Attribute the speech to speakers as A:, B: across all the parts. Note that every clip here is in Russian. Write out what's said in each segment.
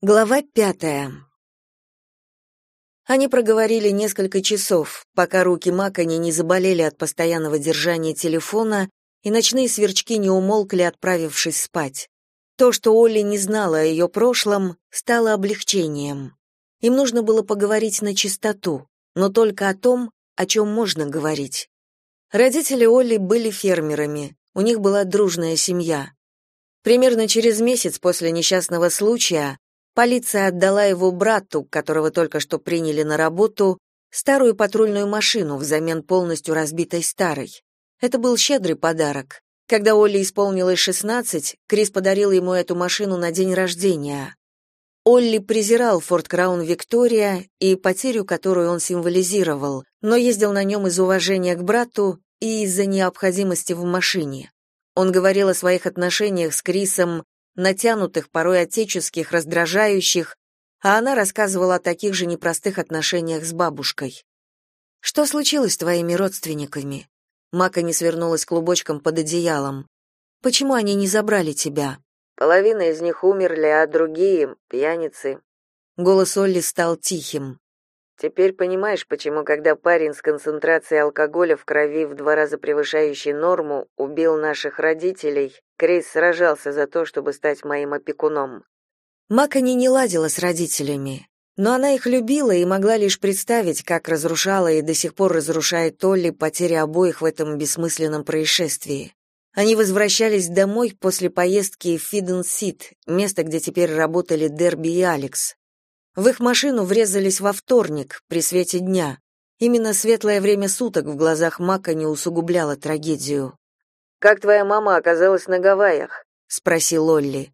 A: Глава пятая. Они проговорили несколько часов, пока руки Макани не заболели от постоянного держания телефона и ночные сверчки не умолкли, отправившись спать. То, что Олли не знала о ее прошлом, стало облегчением. Им нужно было поговорить на чистоту, но только о том, о чем можно говорить. Родители Олли были фермерами, у них была дружная семья. Примерно через месяц после несчастного случая Полиция отдала его брату, которого только что приняли на работу, старую патрульную машину взамен полностью разбитой старой. Это был щедрый подарок. Когда Олли исполнилось 16, Крис подарил ему эту машину на день рождения. Олли презирал Форд Краун Виктория и потерю, которую он символизировал, но ездил на нем из уважения к брату и из-за необходимости в машине. Он говорил о своих отношениях с Крисом натянутых, порой отеческих, раздражающих, а она рассказывала о таких же непростых отношениях с бабушкой. «Что случилось с твоими родственниками?» Мака не свернулась клубочком под одеялом. «Почему они не забрали тебя?»
B: «Половина из них умерли, а другие — пьяницы».
A: Голос Олли стал тихим.
B: Теперь понимаешь, почему, когда парень с концентрацией алкоголя в крови в два раза превышающей норму убил наших родителей, Крис сражался за то, чтобы стать моим опекуном.
A: Макани не ладила с родителями, но она их любила и могла лишь представить, как разрушала и до сих пор разрушает Толли потери обоих в этом бессмысленном происшествии. Они возвращались домой после поездки в Фиден-Сит, место, где теперь работали Дерби и Алекс. В их машину врезались во вторник, при свете дня. Именно светлое время суток в глазах Мака не усугубляло трагедию.
B: «Как твоя мама оказалась на Гавайях?»
A: — спросил Олли.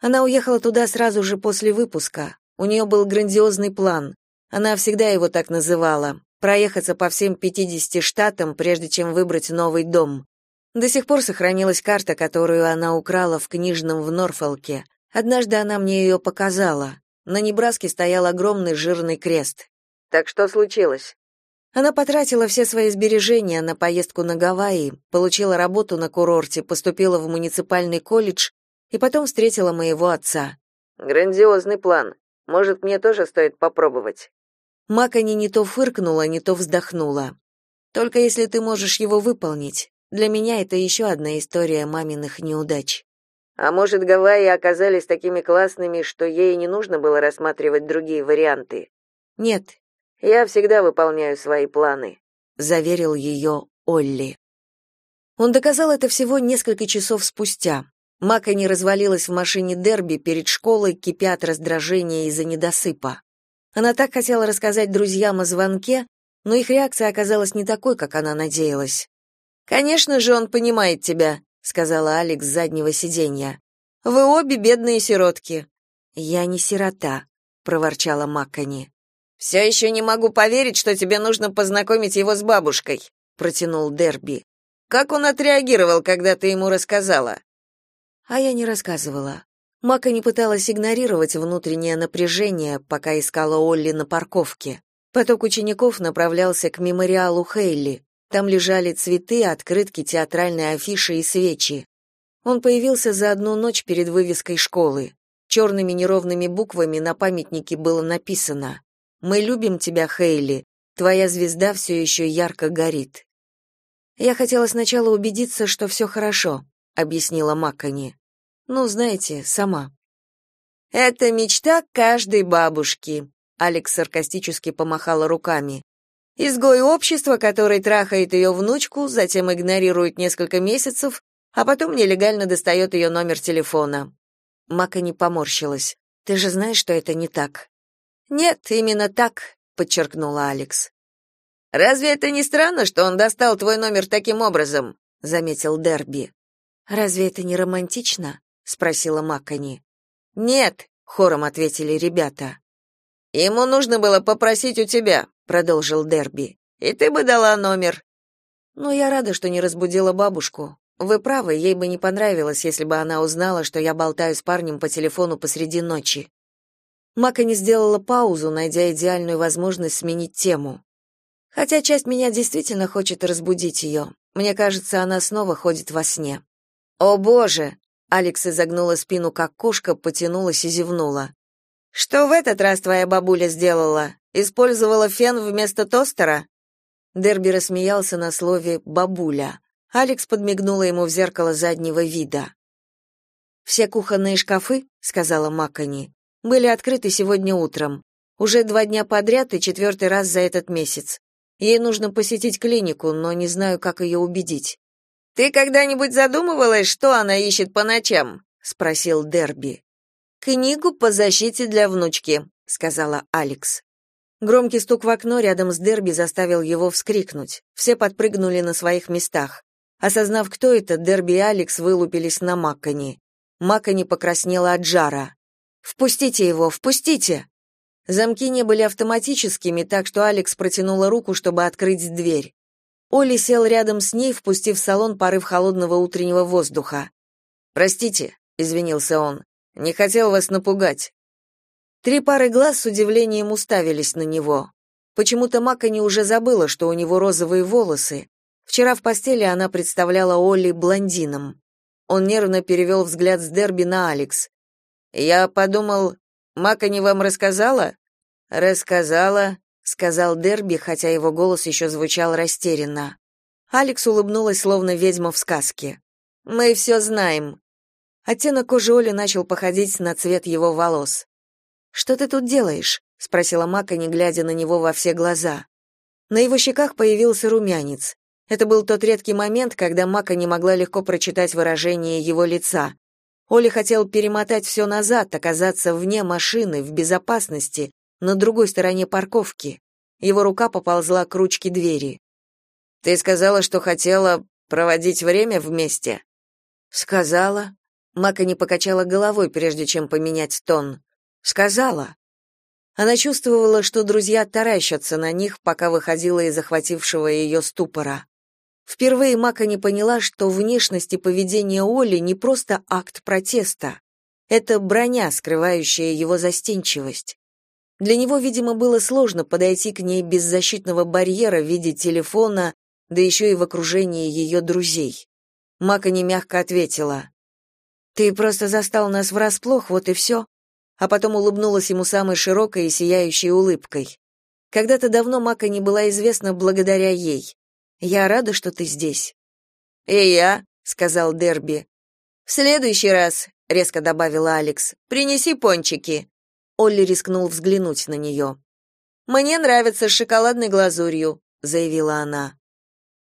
A: Она уехала туда сразу же после выпуска. У нее был грандиозный план. Она всегда его так называла — проехаться по всем 50 штатам, прежде чем выбрать новый дом. До сих пор сохранилась карта, которую она украла в книжном в Норфолке. Однажды она мне ее показала. На Небраске стоял огромный жирный крест.
B: Так что случилось?
A: Она потратила все свои сбережения на поездку на Гавайи, получила работу на курорте, поступила в муниципальный колледж и потом встретила моего отца.
B: Грандиозный план. Может, мне тоже стоит попробовать.
A: Макани не то фыркнула, не то вздохнула. Только если ты можешь его выполнить. Для меня это еще одна история маминых неудач.
B: А может, Гавайи оказались такими классными, что ей не нужно было рассматривать другие варианты?
A: Нет,
B: я всегда выполняю свои планы,
A: заверил ее Олли. Он доказал это всего несколько часов спустя. Мака не развалилась в машине Дерби перед школой, кипя от раздражения из-за недосыпа. Она так хотела рассказать друзьям о звонке, но их реакция оказалась не такой, как она надеялась. «Конечно же, он понимает тебя», сказала Алекс с заднего сиденья. Вы обе бедные сиротки. Я не сирота, проворчала Маккани. «Все еще не могу поверить, что тебе нужно познакомить его с бабушкой, протянул Дерби. Как он отреагировал, когда ты ему рассказала? А я не рассказывала. Мака не пыталась игнорировать внутреннее напряжение, пока искала Олли на парковке. Поток учеников направлялся к мемориалу Хейли. Там лежали цветы, открытки, театральные афиши и свечи. Он появился за одну ночь перед вывеской школы. Черными неровными буквами на памятнике было написано «Мы любим тебя, Хейли. Твоя звезда все еще ярко горит». «Я хотела сначала убедиться, что все хорошо», — объяснила Маккани. «Ну, знаете, сама». «Это мечта каждой бабушки», — Алекс саркастически помахала руками. Изгой общества, который трахает ее внучку, затем игнорирует несколько месяцев, а потом нелегально достает ее номер телефона. Мака поморщилась. Ты же знаешь, что это не так. Нет, именно так, подчеркнула Алекс. Разве это не странно, что он достал твой номер таким образом? заметил Дерби. Разве это не романтично? спросила Маккани. Нет, хором ответили ребята. Ему нужно было попросить у тебя, продолжил Дерби. И ты бы дала номер. Но я рада, что не разбудила бабушку. Вы правы, ей бы не понравилось, если бы она узнала, что я болтаю с парнем по телефону посреди ночи. Мака не сделала паузу, найдя идеальную возможность сменить тему. Хотя часть меня действительно хочет разбудить ее. Мне кажется, она снова ходит во сне. О, боже, Алекс изогнула спину как кошка, потянулась и зевнула. Что в этот раз твоя бабуля сделала? Использовала фен вместо тостера? Дерби рассмеялся на слове бабуля. Алекс подмигнула ему в зеркало заднего вида. Все кухонные шкафы, сказала Маккани, были открыты сегодня утром. Уже два дня подряд и четвертый раз за этот месяц. Ей нужно посетить клинику, но не знаю, как ее убедить. Ты когда-нибудь задумывалась, что она ищет по ночам? спросил Дерби. Книгу по защите для внучки, сказала Алекс. Громкий стук в окно рядом с Дерби заставил его вскрикнуть. Все подпрыгнули на своих местах. Осознав, кто это, Дерби и Алекс вылупились на Маккани. Маккани покраснела от жара. «Впустите его, впустите!» Замки не были автоматическими, так что Алекс протянула руку, чтобы открыть дверь. Оли сел рядом с ней, впустив в салон порыв холодного утреннего воздуха. «Простите», — извинился он, — «не хотел вас напугать». Три пары глаз с удивлением уставились на него. Почему-то Макани уже забыла, что у него розовые волосы. Вчера в постели она представляла Олли блондином. Он нервно перевел взгляд с Дерби на Алекс. «Я подумал, Макани вам рассказала?» «Рассказала», — сказал Дерби, хотя его голос еще звучал растерянно. Алекс улыбнулась, словно ведьма в сказке. «Мы все знаем». Оттенок кожи Оли начал походить на цвет его волос. «Что ты тут делаешь?» — спросила Мака, не глядя на него во все глаза. На его щеках появился румянец. Это был тот редкий момент, когда Мака не могла легко прочитать выражение его лица. Оля хотел перемотать все назад, оказаться вне машины, в безопасности, на другой стороне парковки. Его рука поползла к ручке двери. «Ты сказала, что хотела проводить время вместе?» «Сказала». Мака не покачала головой, прежде чем поменять тон. «Сказала». Она чувствовала, что друзья таращатся на них, пока выходила из захватившего ее ступора. Впервые Мака не поняла, что внешность и поведение Оли не просто акт протеста. Это броня, скрывающая его застенчивость. Для него, видимо, было сложно подойти к ней без защитного барьера в виде телефона, да еще и в окружении ее друзей. Мака не мягко ответила. «Ты просто застал нас врасплох, вот и все», а потом улыбнулась ему самой широкой и сияющей улыбкой. Когда-то давно Мака не была известна благодаря ей. Я рада, что ты здесь. И я, сказал Дерби. В следующий раз, резко добавила Алекс. Принеси пончики. Олли рискнул взглянуть на нее. Мне нравится с шоколадной глазурью, заявила она.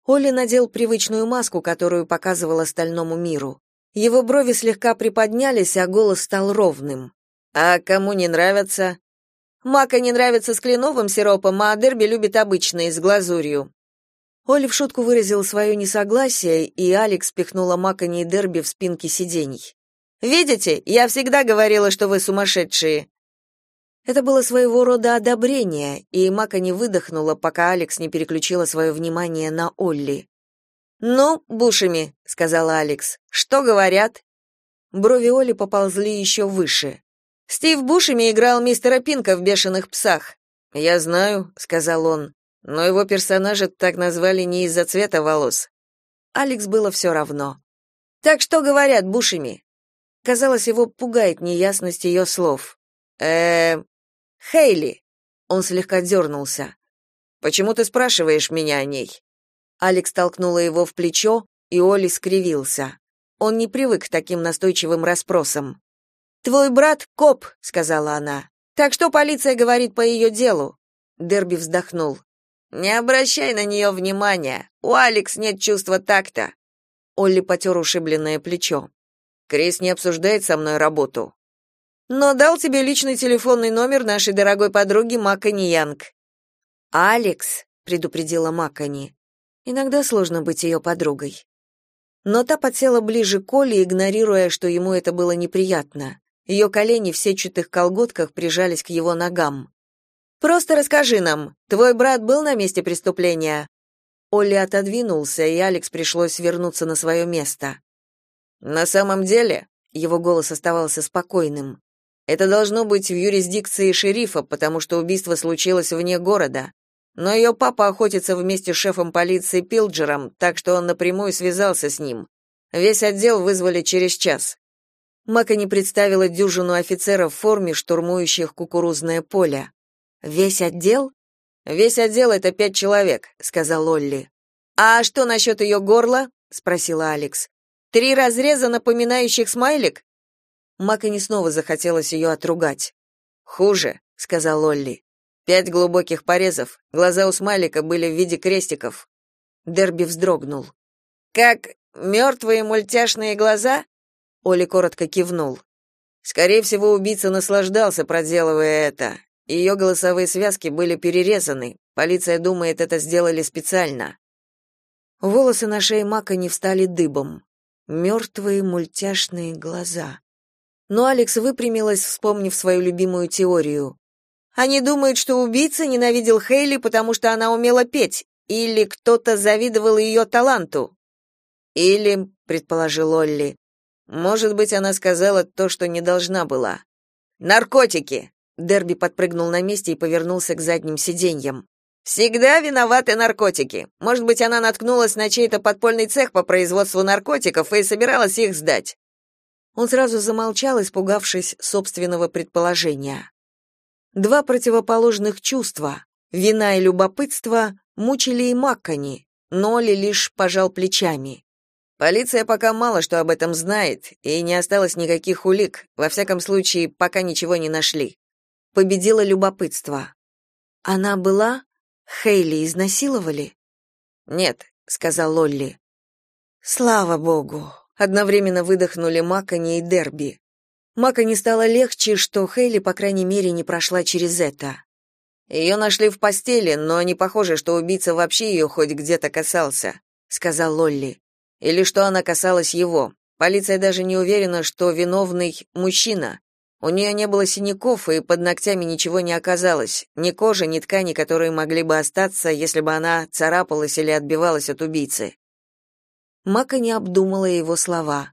A: Олли надел привычную маску, которую показывал остальному миру. Его брови слегка приподнялись, а голос стал ровным. А кому не нравится? Мака не нравится с кленовым сиропом, а Дерби любит обычные с глазурью. Оли в шутку выразил свое несогласие, и Алекс пихнула Макани и Дерби в спинки сидений. «Видите, я всегда говорила, что вы сумасшедшие». Это было своего рода одобрение, и Макани выдохнула, пока Алекс не переключила свое внимание на Олли. «Ну, бушами», — сказала Алекс, — «что говорят?» Брови Оли поползли еще выше. «Стив Бушами играл мистера Пинка в «Бешеных псах». «Я знаю», — сказал он. Но его персонажа так назвали не из-за цвета волос. Алекс было все равно. Так что говорят бушами? Казалось, его пугает неясность ее слов. Э, Хейли. Он слегка дернулся. Почему ты спрашиваешь меня о ней? Алекс толкнула его в плечо, и Оли скривился. Он не привык к таким настойчивым расспросам. Твой брат коп, сказала она. Так что полиция говорит по ее делу? Дерби вздохнул. Не обращай на нее внимания. У Алекс нет чувства такта. Олли потер ушибленное плечо. Крис не обсуждает со мной работу. Но дал тебе личный телефонный номер нашей дорогой подруги Макани Янг. Алекс, предупредила Макани. Иногда сложно быть ее подругой. Но та подсела ближе к Оле, игнорируя, что ему это было неприятно. Ее колени в сетчатых колготках прижались к его ногам. Просто расскажи нам, твой брат был на месте преступления?» Олли отодвинулся, и Алекс пришлось вернуться на свое место. «На самом деле», — его голос оставался спокойным, «это должно быть в юрисдикции шерифа, потому что убийство случилось вне города. Но ее папа охотится вместе с шефом полиции Пилджером, так что он напрямую связался с ним. Весь отдел вызвали через час. Макани представила дюжину офицеров в форме, штурмующих кукурузное поле. «Весь отдел?»
B: «Весь отдел — это пять человек», — сказал Олли.
A: «А что насчет ее горла?» — спросила Алекс. «Три разреза, напоминающих смайлик?» Макани снова захотелось ее отругать.
B: «Хуже», — сказал Олли. «Пять глубоких порезов. Глаза у смайлика были в виде крестиков».
A: Дерби вздрогнул.
B: «Как мертвые мультяшные глаза?»
A: Оли коротко кивнул.
B: Скорее всего, убийца наслаждался, проделывая это. Ее голосовые связки были перерезаны. Полиция думает, это сделали специально.
A: Волосы на шее Мака не встали дыбом. Мертвые мультяшные глаза. Но Алекс выпрямилась, вспомнив свою любимую теорию. Они думают, что убийца ненавидел Хейли, потому что она умела петь, или кто-то завидовал ее таланту.
B: Или, предположил Олли, может быть, она сказала то, что не должна была. Наркотики.
A: Дерби подпрыгнул на месте и повернулся к задним сиденьям.
B: Всегда виноваты наркотики. Может быть, она наткнулась на чей-то подпольный цех по производству наркотиков и собиралась их сдать.
A: Он сразу замолчал, испугавшись собственного предположения. Два противоположных чувства, вина и любопытство, мучили и Маккани, но Ли лишь пожал плечами.
B: Полиция пока мало что об этом знает, и не осталось никаких улик, во всяком случае, пока ничего не нашли.
A: Победило любопытство. Она была? Хейли изнасиловали?
B: Нет, сказал Лолли.
A: Слава богу. Одновременно выдохнули Макани и Дерби. Макани стало легче, что Хейли, по крайней мере, не прошла через это.
B: «Ее нашли в постели, но не похоже, что убийца вообще ее хоть где-то касался, сказал Лолли или что она касалась его. Полиция даже не уверена, что виновный мужчина. У нее не было синяков, и под ногтями ничего не оказалось, ни кожи, ни ткани, которые могли бы остаться, если бы она царапалась или отбивалась от убийцы.
A: Мака не обдумала его слова.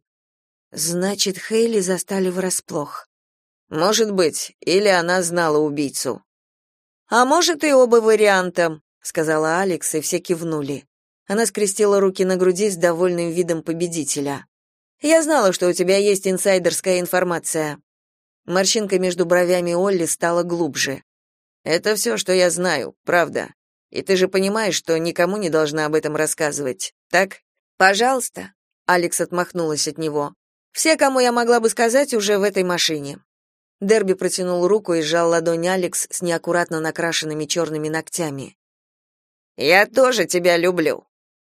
A: Значит, Хейли застали врасплох.
B: Может быть, или она знала убийцу.
A: А может и оба варианта, сказала Алекс, и все кивнули. Она скрестила руки на груди с довольным видом победителя. Я знала, что у тебя есть инсайдерская информация. Морщинка между бровями Олли стала глубже.
B: Это все, что я знаю, правда. И ты же понимаешь, что никому не должна об этом рассказывать. Так?
A: Пожалуйста, Алекс отмахнулась от него. Все, кому я могла бы сказать, уже в этой машине. Дерби протянул руку и сжал ладонь Алекс с неаккуратно накрашенными черными ногтями.
B: Я тоже тебя люблю,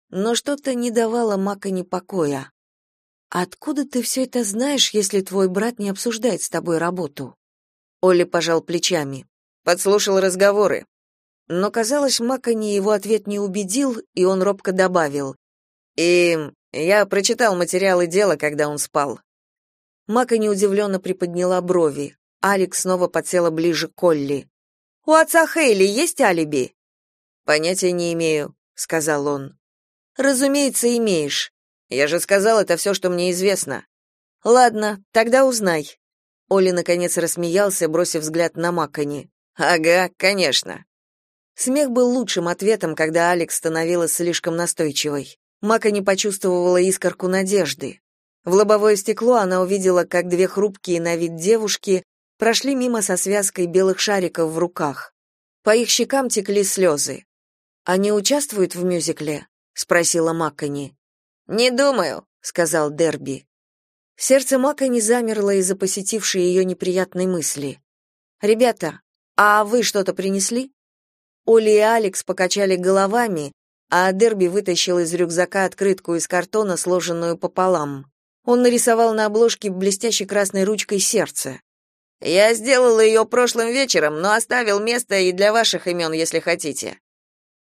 A: но что-то не давало Макони покоя. «Откуда ты все это знаешь, если твой брат не обсуждает с тобой работу?» Оля пожал плечами.
B: «Подслушал разговоры».
A: Но, казалось, Макони его ответ не убедил, и он робко добавил.
B: «И я прочитал материалы дела, когда он спал».
A: Макони удивленно приподняла брови. Алекс снова подсела ближе к Колли. «У отца Хейли есть алиби?»
B: «Понятия не имею», — сказал он.
A: Разумеется, имеешь.
B: Я же сказал, это все, что мне известно.
A: Ладно, тогда узнай. Оля наконец рассмеялся, бросив взгляд на Маккани.
B: Ага, конечно.
A: Смех был лучшим ответом, когда Алекс становилась слишком настойчивой. Маккани почувствовала искорку надежды. В лобовое стекло она увидела, как две хрупкие на вид девушки прошли мимо со связкой белых шариков в руках. По их щекам текли слезы. Они участвуют в мюзикле? спросила Маккани.
B: Не думаю, сказал
A: Дерби. Сердце Маккани замерло из-за посетившей ее неприятной мысли. Ребята, а вы что-то принесли? Оли и Алекс покачали головами, а Дерби вытащил из рюкзака открытку из картона, сложенную пополам. Он нарисовал на обложке блестящей красной ручкой сердце.
B: Я сделал ее прошлым вечером, но оставил место и для ваших имен, если хотите.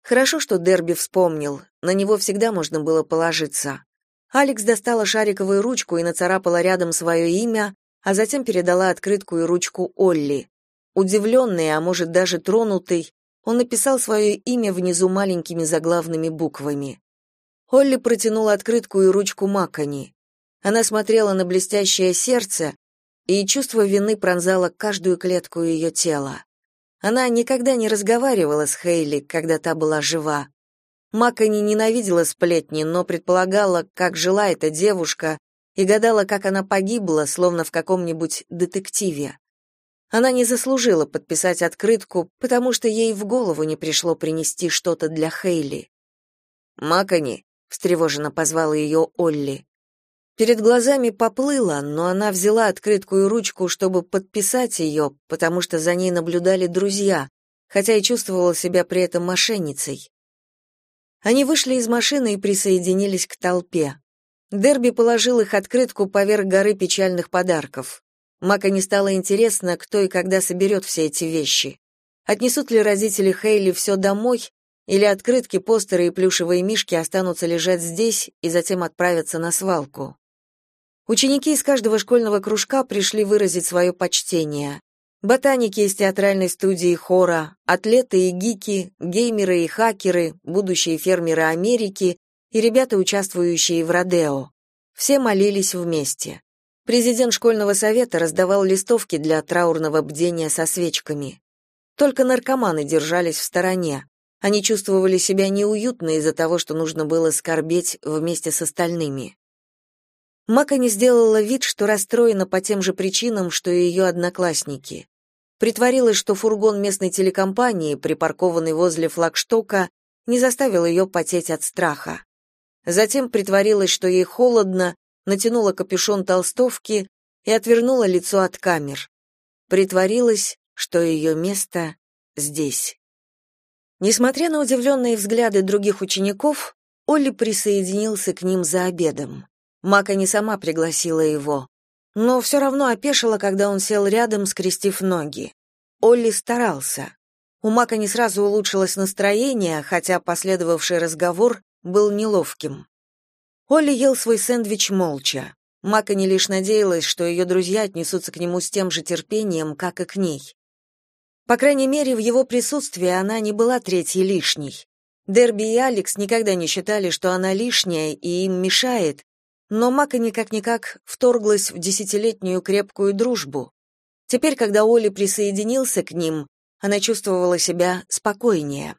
A: Хорошо, что Дерби вспомнил, на него всегда можно было положиться. Алекс достала шариковую ручку и нацарапала рядом свое имя, а затем передала открытку и ручку Олли. Удивленный, а может даже тронутый, он написал свое имя внизу маленькими заглавными буквами. Олли протянула открытку и ручку Макани. Она смотрела на блестящее сердце, и чувство вины пронзало каждую клетку ее тела. Она никогда не разговаривала с Хейли, когда та была жива. Мака не ненавидела сплетни, но предполагала, как жила эта девушка, и гадала, как она погибла, словно в каком-нибудь детективе. Она не заслужила подписать открытку, потому что ей в голову не пришло принести что-то для Хейли.
B: «Макони», — встревоженно позвала ее Олли.
A: Перед глазами поплыла, но она взяла открытку и ручку, чтобы подписать ее, потому что за ней наблюдали друзья, хотя и чувствовала себя при этом мошенницей. Они вышли из машины и присоединились к толпе. Дерби положил их открытку поверх горы печальных подарков. Мака не стало интересно, кто и когда соберет все эти вещи. Отнесут ли родители Хейли все домой, или открытки, постеры и плюшевые мишки останутся лежать здесь и затем отправятся на свалку. Ученики из каждого школьного кружка пришли выразить свое почтение. Ботаники из театральной студии хора, атлеты и гики, геймеры и хакеры, будущие фермеры Америки и ребята, участвующие в Родео. Все молились вместе. Президент школьного совета раздавал листовки для траурного бдения со свечками. Только наркоманы держались в стороне. Они чувствовали себя неуютно из-за того, что нужно было скорбеть вместе с остальными. Мака не сделала вид, что расстроена по тем же причинам, что и ее одноклассники. Притворилась, что фургон местной телекомпании, припаркованный возле флагштока, не заставил ее потеть от страха. Затем притворилась, что ей холодно, натянула капюшон толстовки и отвернула лицо от камер. Притворилась, что ее место здесь. Несмотря на удивленные взгляды других учеников, Олли присоединился к ним за обедом. Мака не сама пригласила его, но все равно опешила, когда он сел рядом, скрестив ноги. Олли старался. У Мака не сразу улучшилось настроение, хотя последовавший разговор был неловким. Олли ел свой сэндвич молча. Мака не лишь надеялась, что ее друзья отнесутся к нему с тем же терпением, как и к ней. По крайней мере, в его присутствии она не была третьей лишней. Дерби и Алекс никогда не считали, что она лишняя и им мешает, но Мака никак-никак вторглась в десятилетнюю крепкую дружбу. Теперь, когда Оли присоединился к ним, она чувствовала себя спокойнее.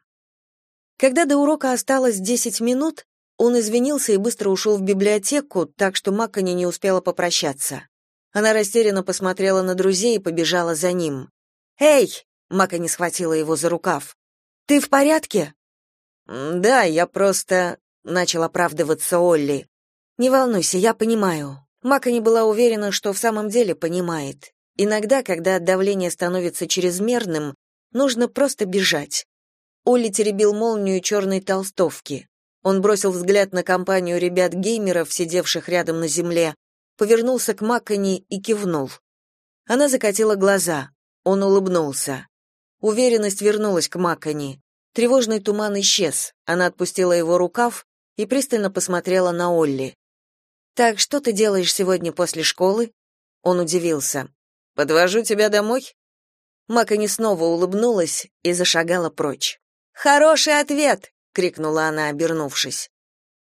A: Когда до урока осталось 10 минут, он извинился и быстро ушел в библиотеку, так что Маккани не успела попрощаться. Она растерянно посмотрела на друзей и побежала за ним. «Эй!» — Маккани схватила его за рукав. «Ты в порядке?»
B: «Да, я просто...» — начал оправдываться Олли.
A: «Не волнуйся, я понимаю». Маккани была уверена, что в самом деле понимает. Иногда, когда давление становится чрезмерным, нужно просто бежать. Оли теребил молнию черной толстовки. Он бросил взгляд на компанию ребят-геймеров, сидевших рядом на земле, повернулся к Маккани и кивнул. Она закатила глаза. Он улыбнулся. Уверенность вернулась к Маккани. Тревожный туман исчез. Она отпустила его рукав и пристально посмотрела на Олли. «Так что ты делаешь сегодня после школы?» Он удивился.
B: «Подвожу тебя домой?»
A: Макани снова улыбнулась и зашагала прочь. Хороший ответ, крикнула она, обернувшись.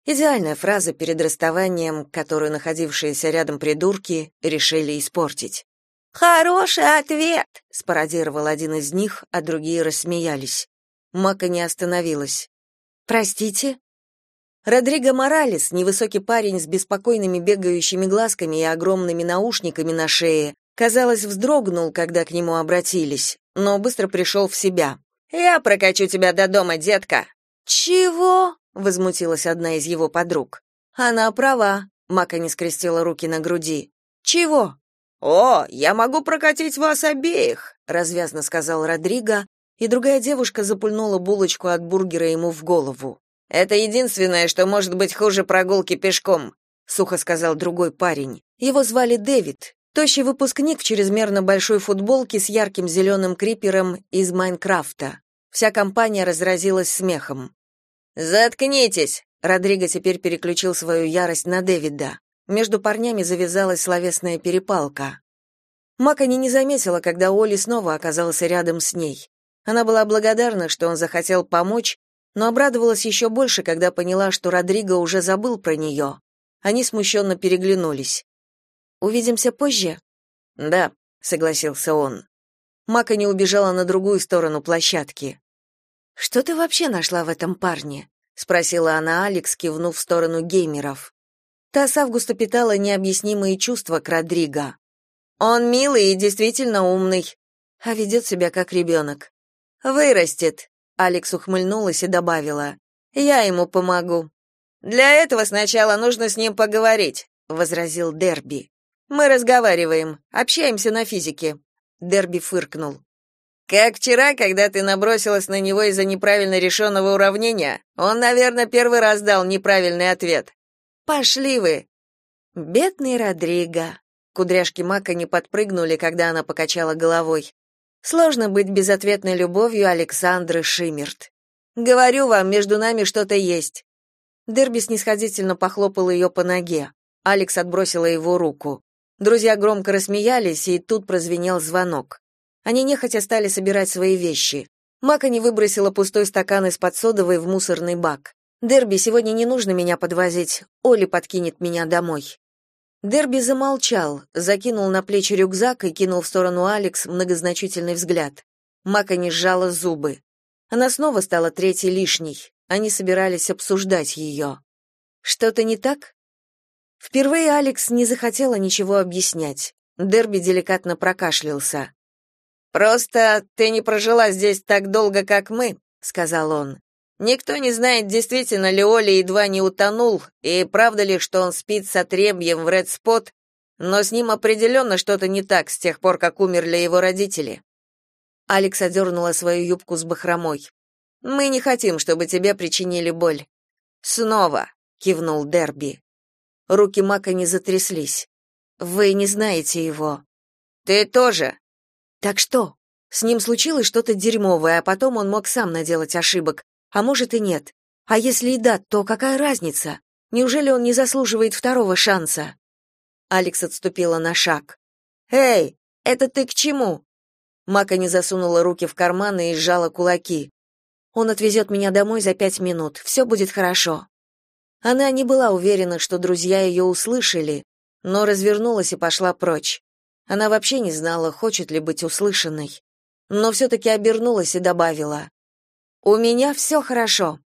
A: Идеальная фраза перед расставанием, которую находившиеся рядом придурки решили испортить. Хороший ответ, спародировал один из них, а другие рассмеялись. Мака остановилась. Простите? Родриго Моралес, невысокий парень с беспокойными бегающими глазками и огромными наушниками на шее, казалось, вздрогнул, когда к нему обратились, но быстро пришел в себя.
B: Я прокачу тебя до дома, детка.
A: Чего? возмутилась одна из его подруг. Она права, Мака не скрестила руки на груди. Чего?
B: О, я могу прокатить вас обеих,
A: развязно сказал Родриго, и другая девушка запульнула булочку от бургера ему в голову.
B: Это единственное, что может быть хуже прогулки пешком,
A: сухо сказал другой парень. Его звали Дэвид, Тощий выпускник в чрезмерно большой футболке с ярким зеленым крипером из Майнкрафта. Вся компания разразилась смехом.
B: «Заткнитесь!»
A: Родриго теперь переключил свою ярость на Дэвида. Между парнями завязалась словесная перепалка. Макани не заметила, когда Оли снова оказался рядом с ней. Она была благодарна, что он захотел помочь, но обрадовалась еще больше, когда поняла, что Родриго уже забыл про нее. Они смущенно переглянулись. Увидимся позже?
B: Да, согласился он.
A: Мака не убежала на другую сторону площадки. Что ты вообще нашла в этом парне? спросила она Алекс, кивнув в сторону геймеров. Та с августа питала необъяснимые чувства к Родриго. Он милый и действительно умный, а ведет себя как ребенок. Вырастет, Алекс ухмыльнулась и добавила. Я ему помогу. Для этого сначала нужно с ним поговорить, возразил Дерби. Мы разговариваем, общаемся на физике. Дерби фыркнул. Как вчера, когда ты набросилась на него из-за неправильно решенного уравнения, он, наверное, первый раз дал неправильный ответ. Пошли вы. Бедный Родриго. Кудряшки Мака не подпрыгнули, когда она покачала головой. Сложно быть безответной любовью Александры Шиммерт. Говорю вам, между нами что-то есть. Дерби снисходительно похлопал ее по ноге. Алекс отбросила его руку. Друзья громко рассмеялись, и тут прозвенел звонок. Они нехотя стали собирать свои вещи. Мака не выбросила пустой стакан из-под содовой в мусорный бак. «Дерби, сегодня не нужно меня подвозить. Оли подкинет меня домой». Дерби замолчал, закинул на плечи рюкзак и кинул в сторону Алекс многозначительный взгляд. Мака не сжала зубы. Она снова стала третьей лишней. Они собирались обсуждать ее. Что-то не так? Впервые Алекс не захотела ничего объяснять. Дерби деликатно прокашлялся. Просто ты не прожила здесь так долго, как мы, сказал он. Никто не знает, действительно ли Оли едва не утонул, и правда ли, что он спит с отребьем в Ред Спот, но с ним определенно что-то не так с тех пор, как умерли его родители. Алекс одернула свою юбку с бахромой. «Мы не хотим, чтобы тебе причинили боль». «Снова», — кивнул Дерби. Руки Мака не затряслись. «Вы не знаете его». «Ты тоже». «Так что? С ним случилось что-то дерьмовое, а потом он мог сам наделать ошибок, а может и нет. А если и да, то какая разница? Неужели он не заслуживает второго шанса? Алекс отступила на шаг. Эй, это ты к чему? Мака не засунула руки в карманы и сжала кулаки. Он отвезет меня домой за пять минут. Все будет хорошо. Она не была уверена, что друзья ее услышали, но развернулась и пошла прочь. Она вообще не знала, хочет ли быть услышанной. Но все таки обернулась и добавила: у меня все хорошо.